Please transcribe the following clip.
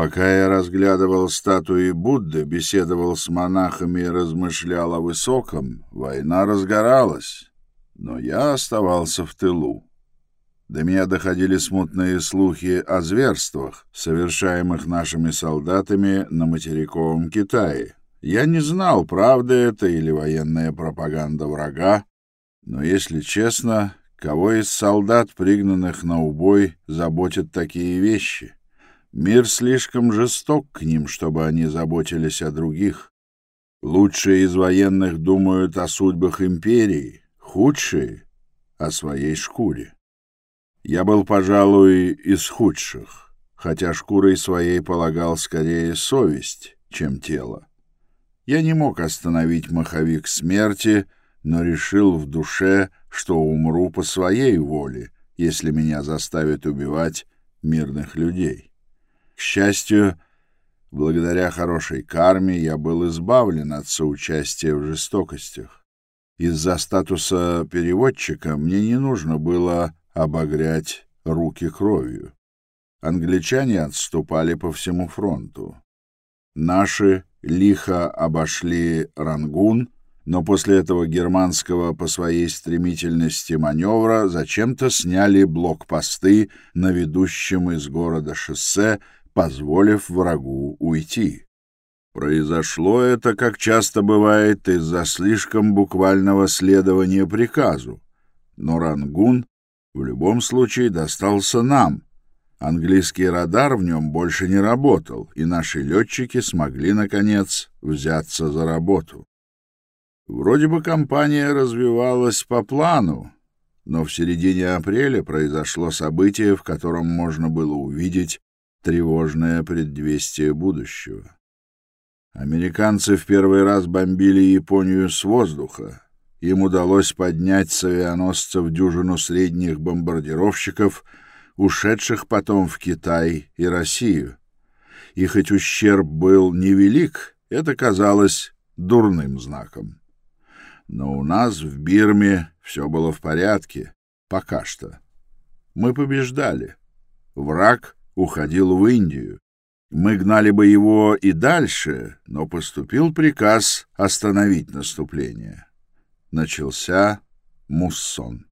Пока я разглядывал статуи Будды, беседовал с монахами и размышлял о высоком, война разгоралась, но я оставался в тылу. До меня доходили смутные слухи о зверствах, совершаемых нашими солдатами на материковом Китае. Я не знал, правда это или военная пропаганда врага, но, если честно, кого из солдат, пригнанных на убой, заботят такие вещи? Мир слишком жесток к ним, чтобы они заботились о других. Лучшие из военных думают о судьбах империи, худшие — о своей шкуре. Я был, пожалуй, из худших, хотя шкурой своей полагал скорее совесть, чем тело. Я не мог остановить маховик смерти, но решил в душе, что умру по своей воле, если меня заставят убивать мирных людей. К счастью, благодаря хорошей карме я был избавлен от соучастия в жестокостях. Из-за статуса переводчика мне не нужно было обогрять руки кровью. Англичане отступали по всему фронту. Наши лихо обошли Рангун, но после этого германского по своей стремительности маневра зачем-то сняли блокпосты на ведущем из города шоссе, позволив врагу уйти. Произошло это, как часто бывает, из-за слишком буквального следования приказу, но Рангун в любом случае достался нам. Английский радар в нем больше не работал, и наши летчики смогли, наконец, взяться за работу. Вроде бы компания развивалась по плану, но в середине апреля произошло событие, в котором можно было увидеть тревожное предвестие будущего. Американцы в первый раз бомбили Японию с воздуха, им удалось поднять с авианосцев дюжину средних бомбардировщиков, ушедших потом в Китай и Россию. И хоть ущерб был невелик, это казалось дурным знаком. Но у нас в Бирме все было в порядке, пока что. Мы побеждали. Враг уходил в Индию. Мы гнали бы его и дальше, но поступил приказ остановить наступление начался муссон.